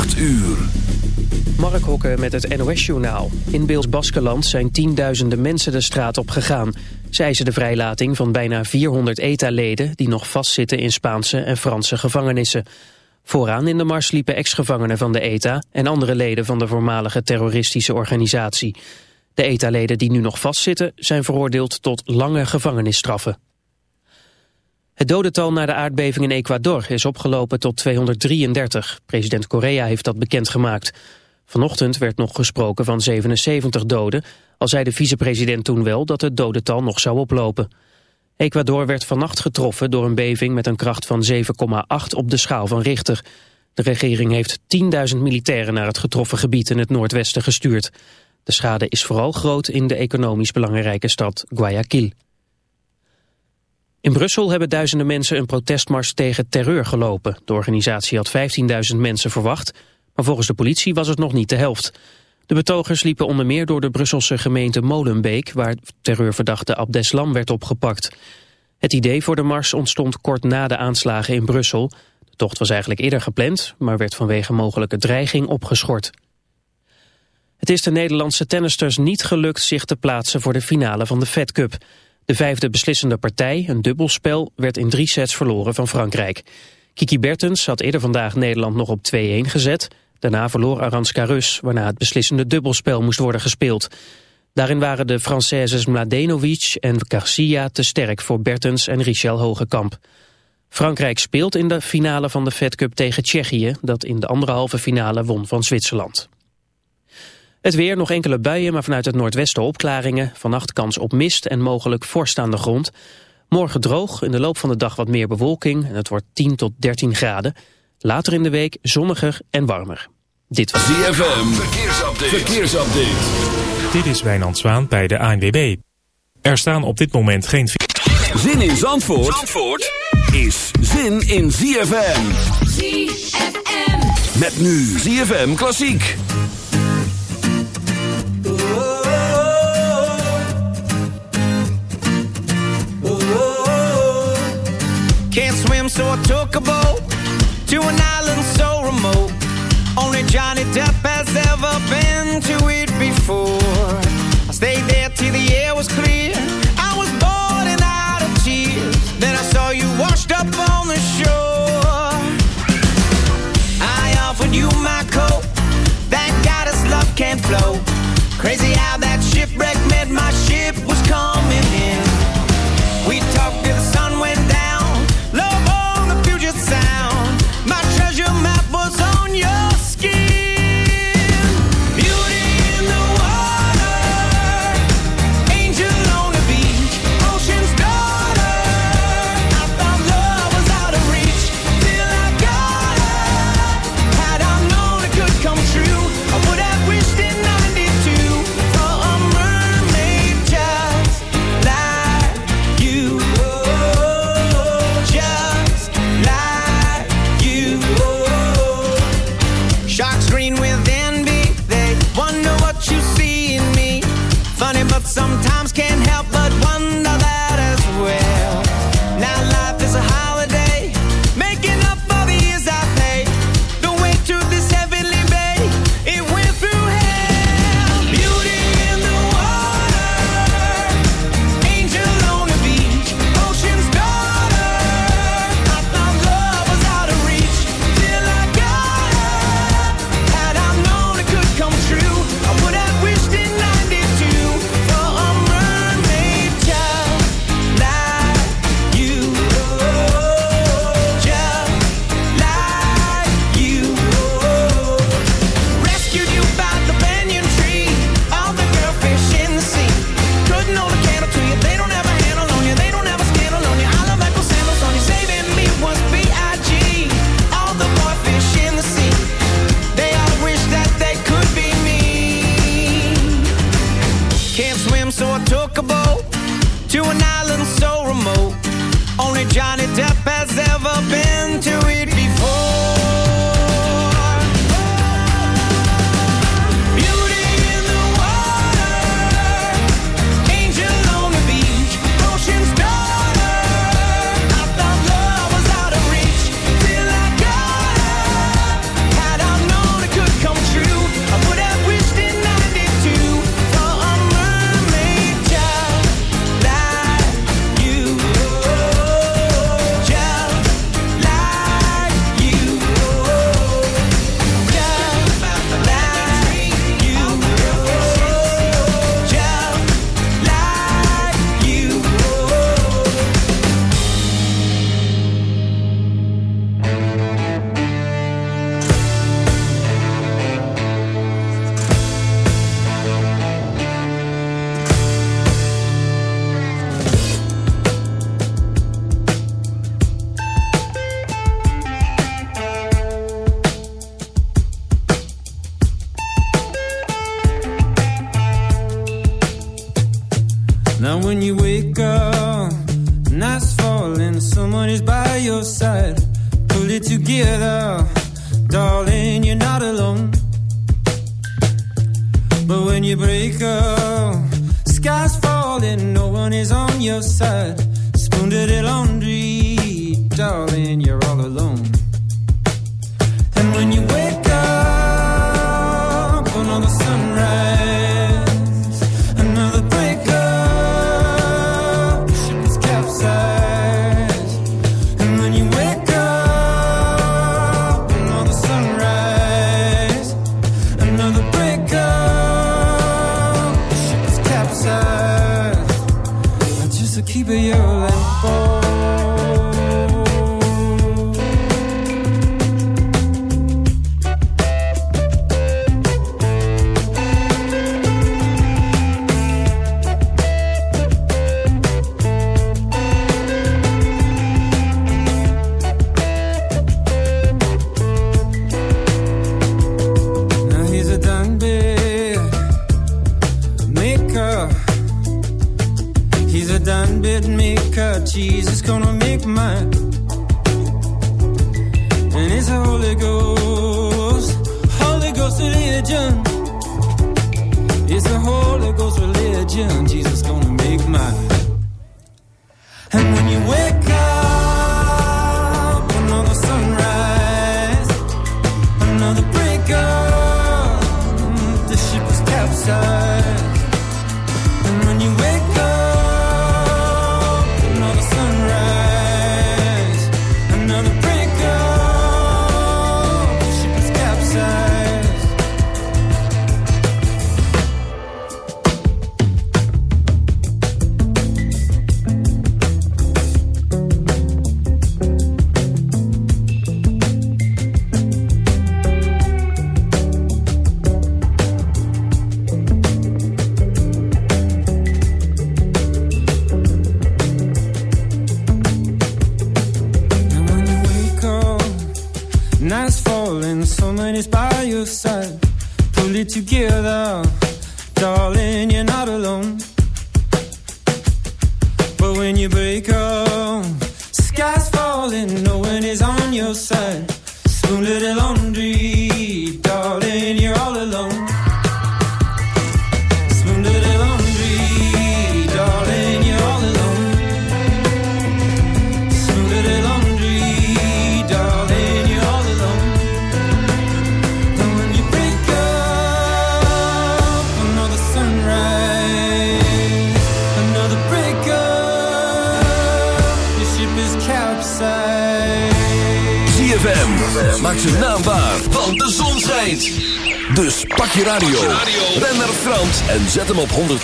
8 uur. Mark Hokke met het NOS-journaal. In Beels-Baskeland zijn tienduizenden mensen de straat op gegaan. Zij eisen de vrijlating van bijna 400 ETA-leden... die nog vastzitten in Spaanse en Franse gevangenissen. Vooraan in de mars liepen ex-gevangenen van de ETA... en andere leden van de voormalige terroristische organisatie. De ETA-leden die nu nog vastzitten... zijn veroordeeld tot lange gevangenisstraffen. Het dodental na de aardbeving in Ecuador is opgelopen tot 233. President Correa heeft dat bekendgemaakt. Vanochtend werd nog gesproken van 77 doden, al zei de vicepresident toen wel dat het dodental nog zou oplopen. Ecuador werd vannacht getroffen door een beving met een kracht van 7,8 op de schaal van Richter. De regering heeft 10.000 militairen naar het getroffen gebied in het noordwesten gestuurd. De schade is vooral groot in de economisch belangrijke stad Guayaquil. In Brussel hebben duizenden mensen een protestmars tegen terreur gelopen. De organisatie had 15.000 mensen verwacht, maar volgens de politie was het nog niet de helft. De betogers liepen onder meer door de Brusselse gemeente Molenbeek... waar terreurverdachte Abdeslam werd opgepakt. Het idee voor de mars ontstond kort na de aanslagen in Brussel. De tocht was eigenlijk eerder gepland, maar werd vanwege mogelijke dreiging opgeschort. Het is de Nederlandse tennisters niet gelukt zich te plaatsen voor de finale van de Fed Cup... De vijfde beslissende partij, een dubbelspel, werd in drie sets verloren van Frankrijk. Kiki Bertens had eerder vandaag Nederland nog op 2-1 gezet. Daarna verloor Aranska Rus, waarna het beslissende dubbelspel moest worden gespeeld. Daarin waren de Françaises Mladenovic en Garcia te sterk voor Bertens en Richel Hogekamp. Frankrijk speelt in de finale van de Fed Cup tegen Tsjechië, dat in de andere halve finale won van Zwitserland. Het weer, nog enkele buien, maar vanuit het noordwesten opklaringen. Vannacht kans op mist en mogelijk vorst aan de grond. Morgen droog, in de loop van de dag wat meer bewolking. En het wordt 10 tot 13 graden. Later in de week zonniger en warmer. Dit was ZFM, verkeersupdate. verkeersupdate. Dit is Wijnand Zwaan bij de ANWB. Er staan op dit moment geen... Zin in Zandvoort, Zandvoort is zin in ZFM. ZFM. Met nu ZFM Klassiek. So I took a boat to an island so remote. Only Johnny Depp has ever been to it before. I stayed there till the air was clear. I was bored and out of tears. Then I saw you washed up on the shore. I offered you my coat. Thank God love can't flow. Crazy how that shipwreck meant my ship was coming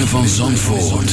van Zandvoort.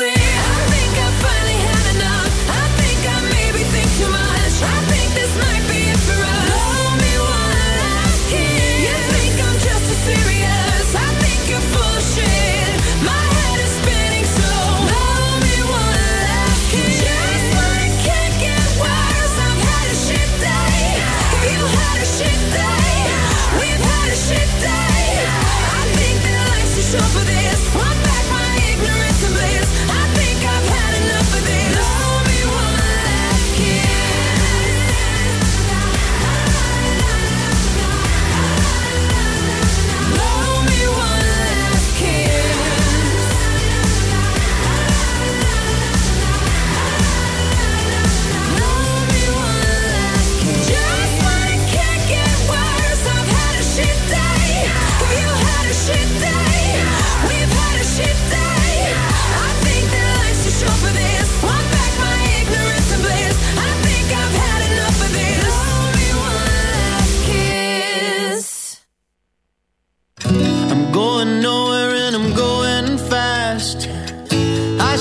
queen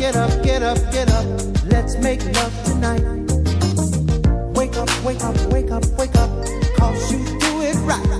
get up, get up, get up. Let's make love tonight. Wake up, wake up, wake up, wake up. Cause you do it right.